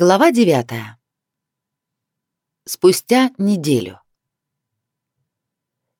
Глава 9. Спустя неделю.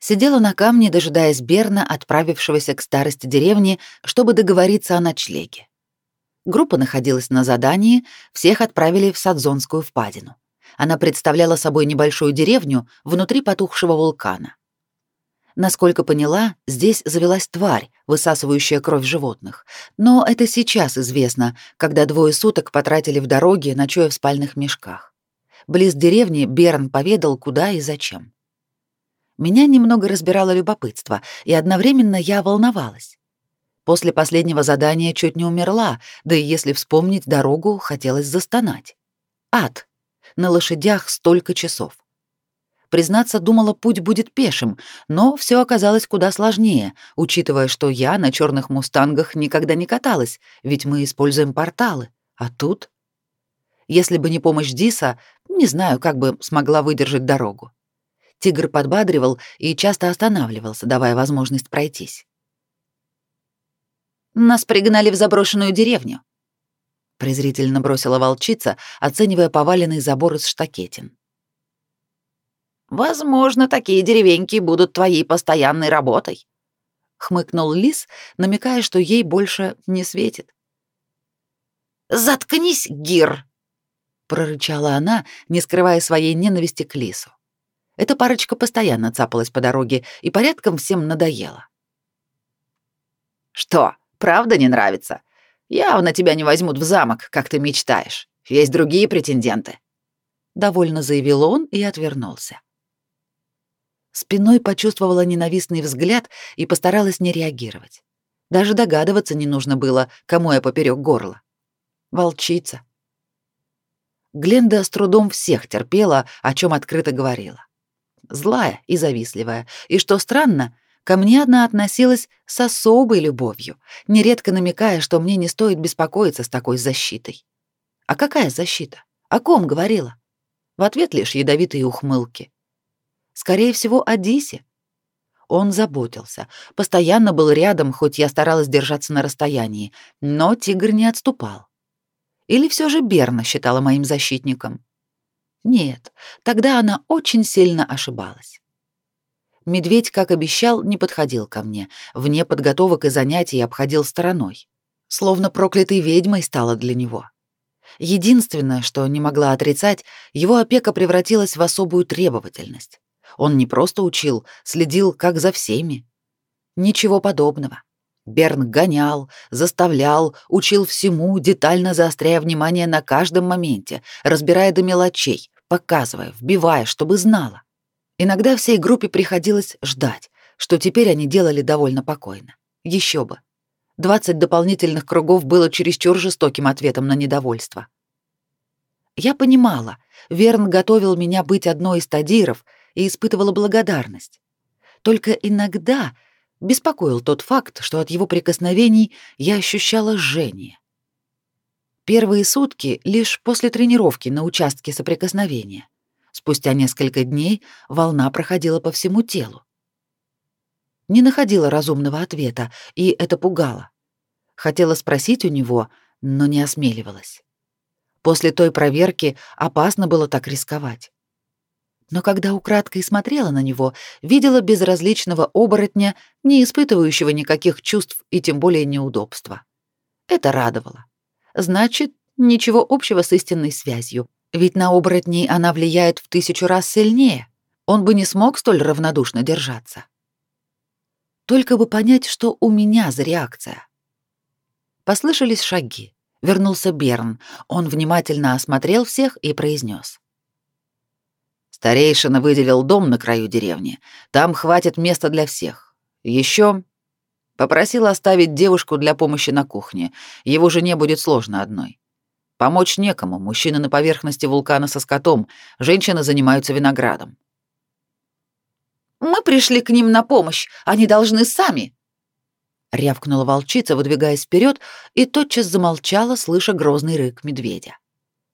Сидела на камне, дожидаясь Берна, отправившегося к старости деревни, чтобы договориться о ночлеге. Группа находилась на задании, всех отправили в Садзонскую впадину. Она представляла собой небольшую деревню внутри потухшего вулкана. Насколько поняла, здесь завелась тварь, высасывающая кровь животных. Но это сейчас известно, когда двое суток потратили в дороге, ночуя в спальных мешках. Близ деревни Берн поведал, куда и зачем. Меня немного разбирало любопытство, и одновременно я волновалась. После последнего задания чуть не умерла, да и если вспомнить дорогу, хотелось застонать. Ад. На лошадях столько часов. Признаться, думала, путь будет пешим, но все оказалось куда сложнее, учитывая, что я на черных мустангах никогда не каталась, ведь мы используем порталы. А тут... Если бы не помощь Диса, не знаю, как бы смогла выдержать дорогу. Тигр подбадривал и часто останавливался, давая возможность пройтись. «Нас пригнали в заброшенную деревню», — презрительно бросила волчица, оценивая поваленный забор из штакетин. Возможно, такие деревеньки будут твоей постоянной работой, хмыкнул лис, намекая, что ей больше не светит. Заткнись, Гир, прорычала она, не скрывая своей ненависти к лису. Эта парочка постоянно цапалась по дороге и порядком всем надоела. Что, правда не нравится? Явно тебя не возьмут в замок, как ты мечтаешь. Есть другие претенденты, довольно заявил он и отвернулся. Спиной почувствовала ненавистный взгляд и постаралась не реагировать. Даже догадываться не нужно было, кому я поперек горла. Волчица. Гленда с трудом всех терпела, о чем открыто говорила. Злая и завистливая, и, что странно, ко мне одна относилась с особой любовью, нередко намекая, что мне не стоит беспокоиться с такой защитой. А какая защита? О ком говорила? В ответ лишь ядовитые ухмылки. Скорее всего, о. Он заботился, постоянно был рядом, хоть я старалась держаться на расстоянии, но тигр не отступал. Или все же Берна считала моим защитником? Нет, тогда она очень сильно ошибалась. Медведь, как обещал, не подходил ко мне, вне подготовок и занятий обходил стороной. Словно проклятой ведьмой стала для него. Единственное, что не могла отрицать, его опека превратилась в особую требовательность. Он не просто учил, следил как за всеми. Ничего подобного. Берн гонял, заставлял, учил всему, детально заостряя внимание на каждом моменте, разбирая до мелочей, показывая, вбивая, чтобы знала. Иногда всей группе приходилось ждать, что теперь они делали довольно покойно. Еще бы. Двадцать дополнительных кругов было чересчур жестоким ответом на недовольство. Я понимала, Верн готовил меня быть одной из тадиров и испытывала благодарность. Только иногда беспокоил тот факт, что от его прикосновений я ощущала жжение. Первые сутки лишь после тренировки на участке соприкосновения. Спустя несколько дней волна проходила по всему телу. Не находила разумного ответа, и это пугало. Хотела спросить у него, но не осмеливалась. После той проверки опасно было так рисковать но когда украдкой смотрела на него, видела безразличного оборотня, не испытывающего никаких чувств и тем более неудобства. Это радовало. Значит, ничего общего с истинной связью, ведь на оборотней она влияет в тысячу раз сильнее. Он бы не смог столь равнодушно держаться. Только бы понять, что у меня за реакция. Послышались шаги. Вернулся Берн. Он внимательно осмотрел всех и произнес: Старейшина выделил дом на краю деревни. Там хватит места для всех. Еще попросил оставить девушку для помощи на кухне. Его жене будет сложно одной. Помочь некому. Мужчины на поверхности вулкана со скотом, женщины занимаются виноградом. Мы пришли к ним на помощь, они должны сами. Рявкнула волчица, выдвигаясь вперед, и тотчас замолчала, слыша грозный рык медведя.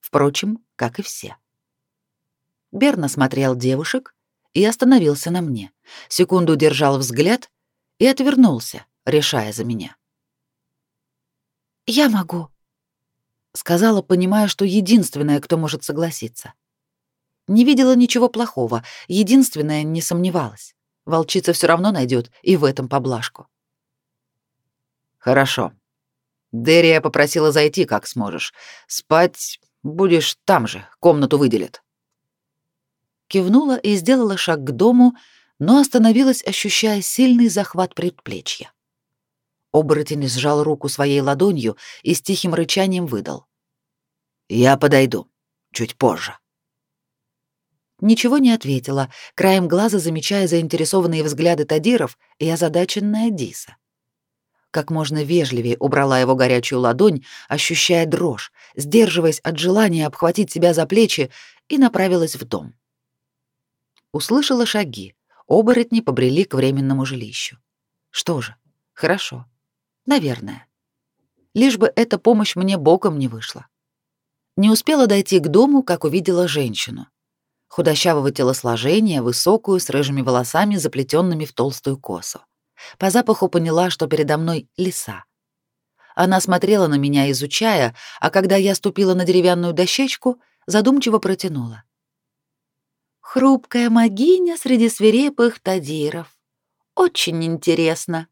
Впрочем, как и все. Берна смотрел девушек и остановился на мне. Секунду держал взгляд и отвернулся, решая за меня. «Я могу», Сказала, понимая, что единственная, кто может согласиться. Не видела ничего плохого, единственная не сомневалась. Волчица все равно найдет и в этом поблажку. Хорошо. Дерия попросила зайти, как сможешь. Спать будешь там же, комнату выделят. Кивнула и сделала шаг к дому, но остановилась, ощущая сильный захват предплечья. Оборотень сжал руку своей ладонью и с тихим рычанием выдал. «Я подойду. Чуть позже». Ничего не ответила, краем глаза замечая заинтересованные взгляды Тадиров и озадаченная Диса. Как можно вежливее убрала его горячую ладонь, ощущая дрожь, сдерживаясь от желания обхватить себя за плечи, и направилась в дом. Услышала шаги. Оборотни побрели к временному жилищу. Что же, хорошо. Наверное. Лишь бы эта помощь мне боком не вышла. Не успела дойти к дому, как увидела женщину. Худощавого телосложения, высокую, с рыжими волосами, заплетенными в толстую косу. По запаху поняла, что передо мной лиса. Она смотрела на меня, изучая, а когда я ступила на деревянную дощечку, задумчиво протянула. «Хрупкая магиня среди свирепых тадиров. Очень интересно»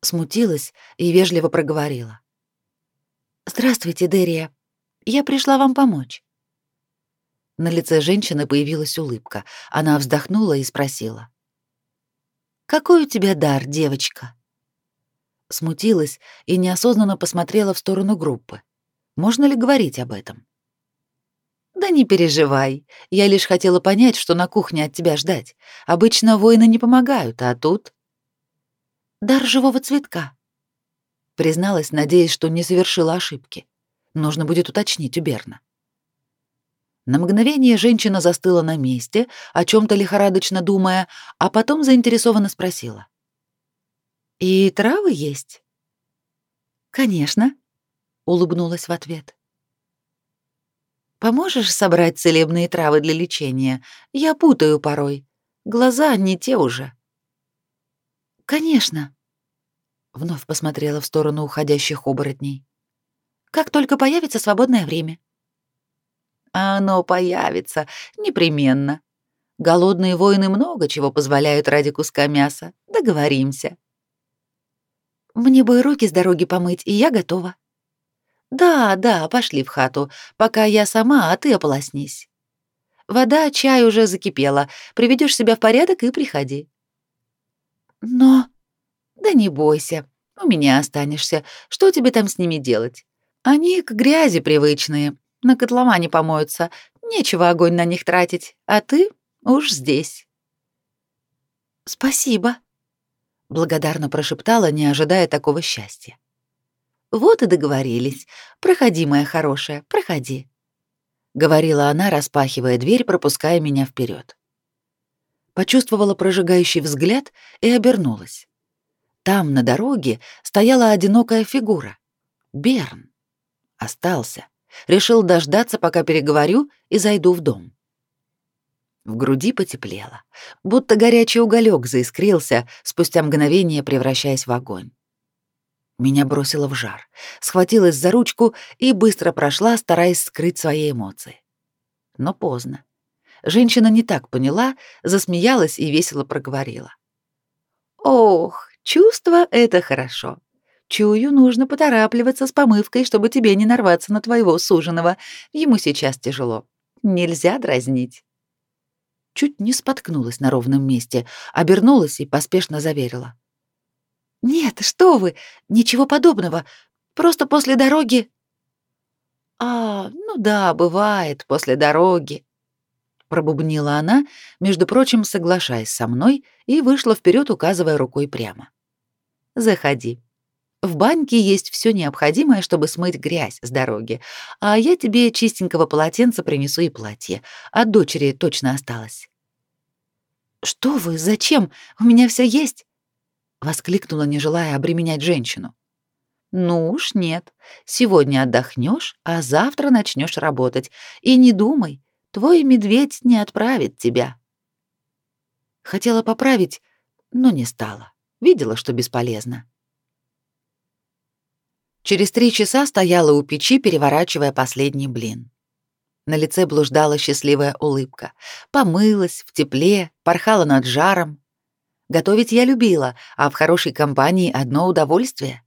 смутилась и вежливо проговорила. «Здравствуйте, Дерия. Я пришла вам помочь». На лице женщины появилась улыбка. Она вздохнула и спросила. «Какой у тебя дар, девочка?» Смутилась и неосознанно посмотрела в сторону группы. Можно ли говорить об этом? «Да не переживай. Я лишь хотела понять, что на кухне от тебя ждать. Обычно воины не помогают, а тут...» дар живого цветка. Призналась, надеясь, что не совершила ошибки. Нужно будет уточнить у Берна. На мгновение женщина застыла на месте, о чем то лихорадочно думая, а потом заинтересованно спросила. «И травы есть?» «Конечно», — улыбнулась в ответ. «Поможешь собрать целебные травы для лечения? Я путаю порой. Глаза не те уже». Конечно. Вновь посмотрела в сторону уходящих оборотней. Как только появится свободное время. Оно появится непременно. Голодные воины много чего позволяют ради куска мяса. Договоримся. Мне бы руки с дороги помыть, и я готова. Да, да, пошли в хату, пока я сама, а ты ополоснись. Вода, чай уже закипела. Приведешь себя в порядок и приходи. Но... Да не бойся, у меня останешься. Что тебе там с ними делать? Они к грязи привычные, на котловане помоются. Нечего огонь на них тратить, а ты уж здесь. Спасибо, благодарно прошептала, не ожидая такого счастья. Вот и договорились. Проходи, моя хорошая, проходи, говорила она, распахивая дверь, пропуская меня вперед почувствовала прожигающий взгляд и обернулась. Там, на дороге, стояла одинокая фигура. Берн. Остался. Решил дождаться, пока переговорю, и зайду в дом. В груди потеплело, будто горячий уголек заискрился, спустя мгновение превращаясь в огонь. Меня бросило в жар, схватилась за ручку и быстро прошла, стараясь скрыть свои эмоции. Но поздно. Женщина не так поняла, засмеялась и весело проговорила. «Ох, чувство — это хорошо. Чую, нужно поторапливаться с помывкой, чтобы тебе не нарваться на твоего суженого. Ему сейчас тяжело. Нельзя дразнить». Чуть не споткнулась на ровном месте, обернулась и поспешно заверила. «Нет, что вы, ничего подобного. Просто после дороги...» «А, ну да, бывает, после дороги», пробубнила она, между прочим, соглашаясь со мной, и вышла вперед, указывая рукой прямо. Заходи. В баньке есть все необходимое, чтобы смыть грязь с дороги, а я тебе чистенького полотенца принесу и платье. От дочери точно осталось. Что вы? Зачем? У меня все есть, воскликнула, не желая обременять женщину. Ну уж нет. Сегодня отдохнешь, а завтра начнешь работать. И не думай, Твой медведь не отправит тебя. Хотела поправить, но не стала. Видела, что бесполезно. Через три часа стояла у печи, переворачивая последний блин. На лице блуждала счастливая улыбка. Помылась в тепле, порхала над жаром. Готовить я любила, а в хорошей компании одно удовольствие.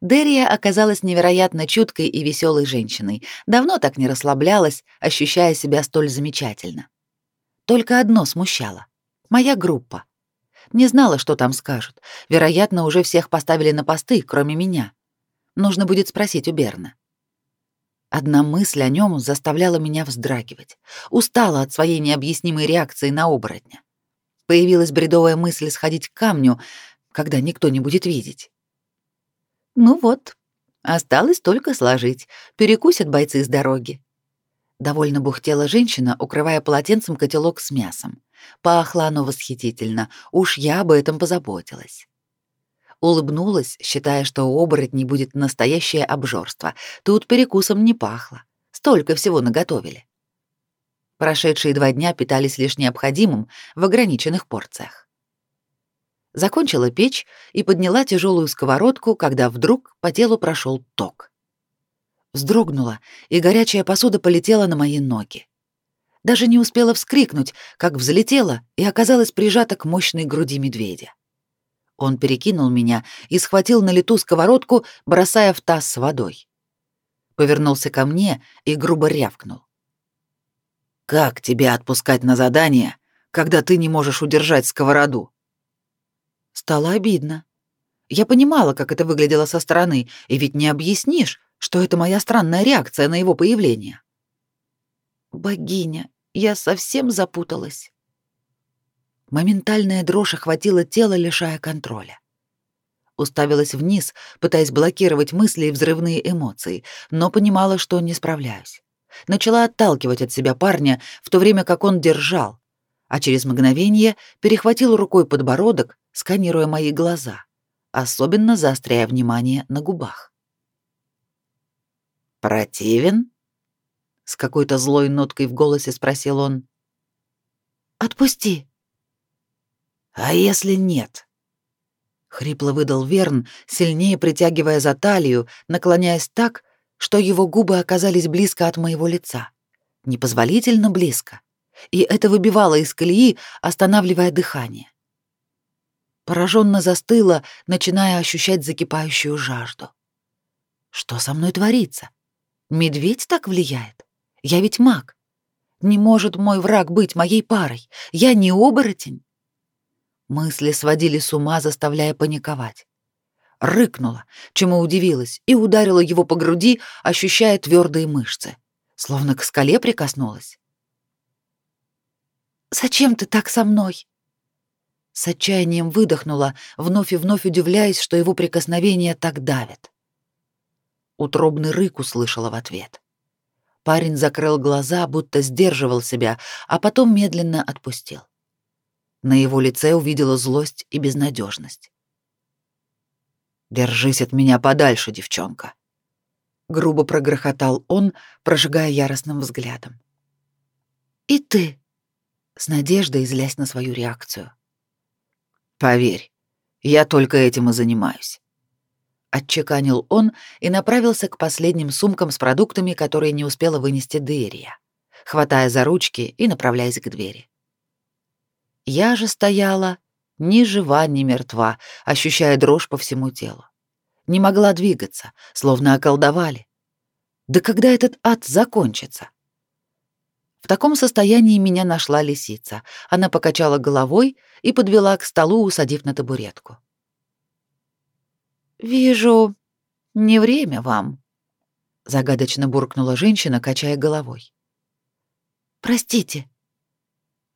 Дерия оказалась невероятно чуткой и веселой женщиной. Давно так не расслаблялась, ощущая себя столь замечательно. Только одно смущало. Моя группа. Не знала, что там скажут. Вероятно, уже всех поставили на посты, кроме меня. Нужно будет спросить у Берна. Одна мысль о нем заставляла меня вздрагивать. Устала от своей необъяснимой реакции на оборотня. Появилась бредовая мысль сходить к камню, когда никто не будет видеть. Ну вот, осталось только сложить. Перекусят бойцы с дороги. Довольно бухтела женщина, укрывая полотенцем котелок с мясом. Пахло оно восхитительно, уж я об этом позаботилась. Улыбнулась, считая, что у оборотней будет настоящее обжорство. Тут перекусом не пахло. Столько всего наготовили. Прошедшие два дня питались лишь необходимым в ограниченных порциях. Закончила печь и подняла тяжелую сковородку, когда вдруг по телу прошел ток. Вздрогнула, и горячая посуда полетела на мои ноги. Даже не успела вскрикнуть, как взлетела и оказалась прижата к мощной груди медведя. Он перекинул меня и схватил на лету сковородку, бросая в таз с водой. Повернулся ко мне и грубо рявкнул. Как тебя отпускать на задание, когда ты не можешь удержать сковороду? Стало обидно. Я понимала, как это выглядело со стороны, и ведь не объяснишь, что это моя странная реакция на его появление. Богиня, я совсем запуталась. Моментальная дрожь охватила тело, лишая контроля. Уставилась вниз, пытаясь блокировать мысли и взрывные эмоции, но понимала, что не справляюсь начала отталкивать от себя парня, в то время как он держал, а через мгновение перехватил рукой подбородок, сканируя мои глаза, особенно заостряя внимание на губах. «Противен?» — с какой-то злой ноткой в голосе спросил он. «Отпусти». «А если нет?» — хрипло выдал Верн, сильнее притягивая за талию, наклоняясь так, что его губы оказались близко от моего лица. Непозволительно близко. И это выбивало из колеи, останавливая дыхание. Пораженно застыла, начиная ощущать закипающую жажду. Что со мной творится? Медведь так влияет? Я ведь маг. Не может мой враг быть моей парой. Я не оборотень. Мысли сводили с ума, заставляя паниковать рыкнула, чему удивилась, и ударила его по груди, ощущая твердые мышцы, словно к скале прикоснулась. «Зачем ты так со мной?» С отчаянием выдохнула, вновь и вновь удивляясь, что его прикосновение так давит. Утробный рык услышала в ответ. Парень закрыл глаза, будто сдерживал себя, а потом медленно отпустил. На его лице увидела злость и безнадежность. Держись от меня подальше, девчонка. Грубо прогрохотал он, прожигая яростным взглядом. И ты, с надеждой злясь на свою реакцию. Поверь, я только этим и занимаюсь. Отчеканил он и направился к последним сумкам с продуктами, которые не успела вынести Дерия, хватая за ручки и направляясь к двери. Я же стояла ни жива, ни мертва, ощущая дрожь по всему телу. Не могла двигаться, словно околдовали. Да когда этот ад закончится? В таком состоянии меня нашла лисица. Она покачала головой и подвела к столу, усадив на табуретку. «Вижу, не время вам», — загадочно буркнула женщина, качая головой. «Простите».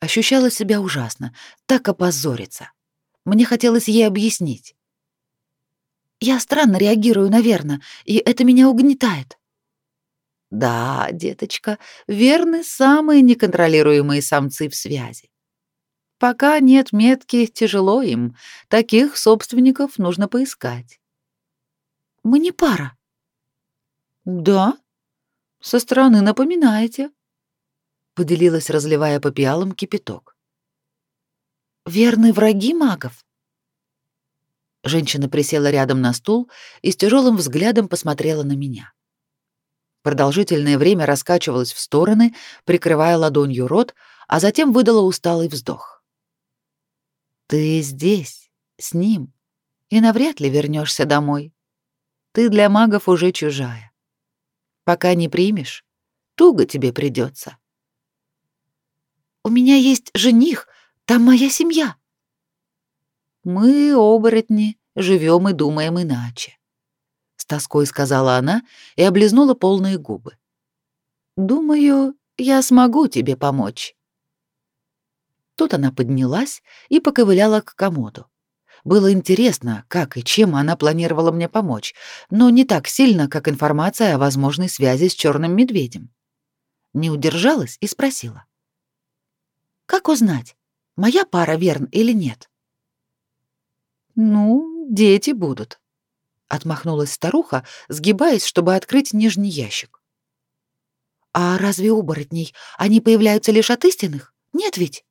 Ощущала себя ужасно, так опозориться. Мне хотелось ей объяснить. Я странно реагирую, наверное, и это меня угнетает. Да, деточка, верны самые неконтролируемые самцы в связи. Пока нет метки, тяжело им. Таких собственников нужно поискать. Мы не пара. Да? Со стороны напоминаете. Поделилась, разливая по пиалам кипяток. Верные враги магов? Женщина присела рядом на стул и с тяжелым взглядом посмотрела на меня. Продолжительное время раскачивалась в стороны, прикрывая ладонью рот, а затем выдала усталый вздох. «Ты здесь, с ним, и навряд ли вернешься домой. Ты для магов уже чужая. Пока не примешь, туго тебе придется. «У меня есть жених, там моя семья». «Мы, оборотни, живем и думаем иначе», — с тоской сказала она и облизнула полные губы. «Думаю, я смогу тебе помочь». Тут она поднялась и поковыляла к комоду. Было интересно, как и чем она планировала мне помочь, но не так сильно, как информация о возможной связи с черным медведем. Не удержалась и спросила. «Как узнать, моя пара Верн или нет?» «Ну, дети будут», — отмахнулась старуха, сгибаясь, чтобы открыть нижний ящик. «А разве оборотней они появляются лишь от истинных? Нет ведь?»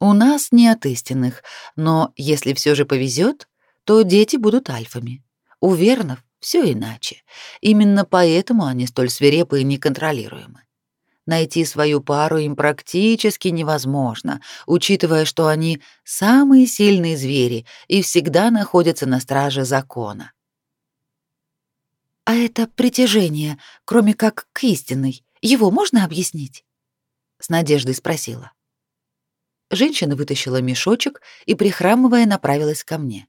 У нас не от истинных, но если все же повезет, то дети будут альфами. У вернов все иначе. Именно поэтому они столь свирепы и неконтролируемы. Найти свою пару им практически невозможно, учитывая, что они самые сильные звери и всегда находятся на страже закона. А это притяжение, кроме как к истинной, его можно объяснить? С надеждой спросила. Женщина вытащила мешочек и, прихрамывая, направилась ко мне.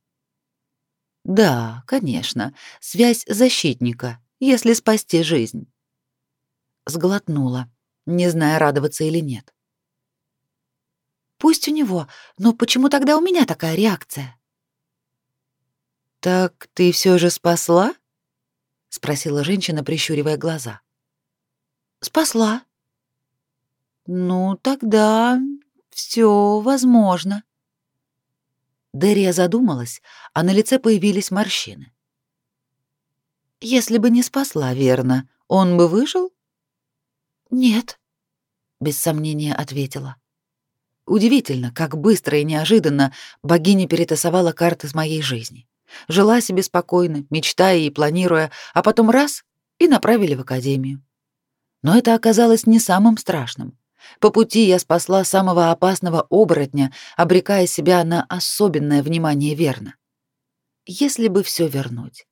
«Да, конечно, связь защитника, если спасти жизнь». Сглотнула, не зная, радоваться или нет. «Пусть у него, но почему тогда у меня такая реакция?» «Так ты все же спасла?» — спросила женщина, прищуривая глаза. «Спасла». «Ну, тогда все возможно. Дерия задумалась, а на лице появились морщины. Если бы не спасла, верно, он бы выжил? Нет, без сомнения ответила. Удивительно, как быстро и неожиданно богиня перетасовала карты с моей жизни. Жила себе спокойно, мечтая и планируя, а потом раз — и направили в академию. Но это оказалось не самым страшным. По пути я спасла самого опасного оборотня, обрекая себя на особенное внимание верно. Если бы все вернуть.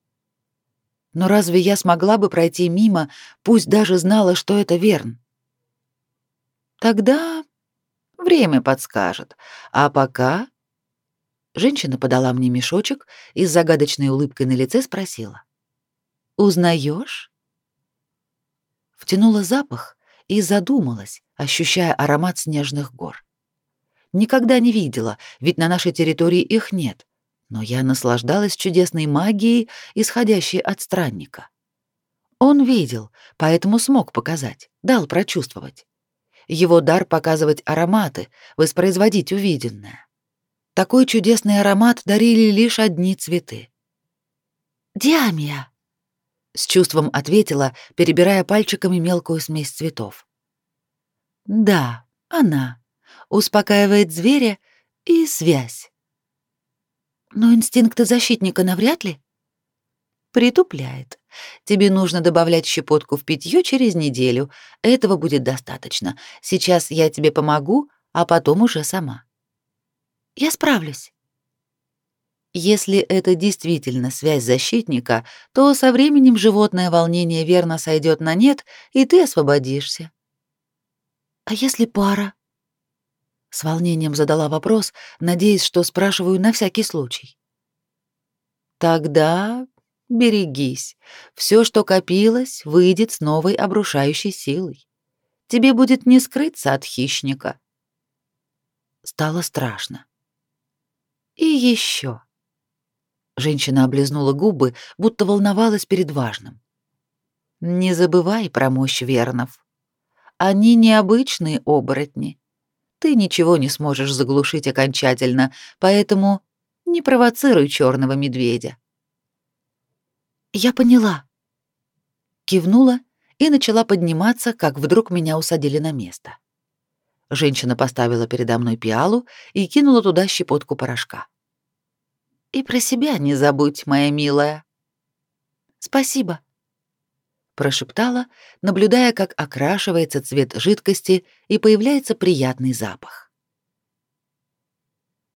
Но разве я смогла бы пройти мимо, пусть даже знала, что это верн? Тогда время подскажет. А пока... Женщина подала мне мешочек и с загадочной улыбкой на лице спросила. «Узнаешь?» Втянула запах и задумалась, ощущая аромат снежных гор. Никогда не видела, ведь на нашей территории их нет, но я наслаждалась чудесной магией, исходящей от странника. Он видел, поэтому смог показать, дал прочувствовать. Его дар показывать ароматы, воспроизводить увиденное. Такой чудесный аромат дарили лишь одни цветы. «Диамия!» — с чувством ответила, перебирая пальчиками мелкую смесь цветов. Да, она. Успокаивает зверя и связь. Но инстинкты защитника навряд ли. Притупляет. Тебе нужно добавлять щепотку в питье через неделю. Этого будет достаточно. Сейчас я тебе помогу, а потом уже сама. Я справлюсь. Если это действительно связь защитника, то со временем животное волнение верно сойдет на нет, и ты освободишься. «А если пара?» С волнением задала вопрос, надеясь, что спрашиваю на всякий случай. «Тогда берегись. Все, что копилось, выйдет с новой обрушающей силой. Тебе будет не скрыться от хищника». Стало страшно. «И еще». Женщина облизнула губы, будто волновалась перед важным. «Не забывай про мощь вернов. Они необычные оборотни. Ты ничего не сможешь заглушить окончательно, поэтому не провоцируй черного медведя. Я поняла. Кивнула и начала подниматься, как вдруг меня усадили на место. Женщина поставила передо мной пиалу и кинула туда щепотку порошка. И про себя не забудь, моя милая. Спасибо, прошептала, наблюдая, как окрашивается цвет жидкости и появляется приятный запах.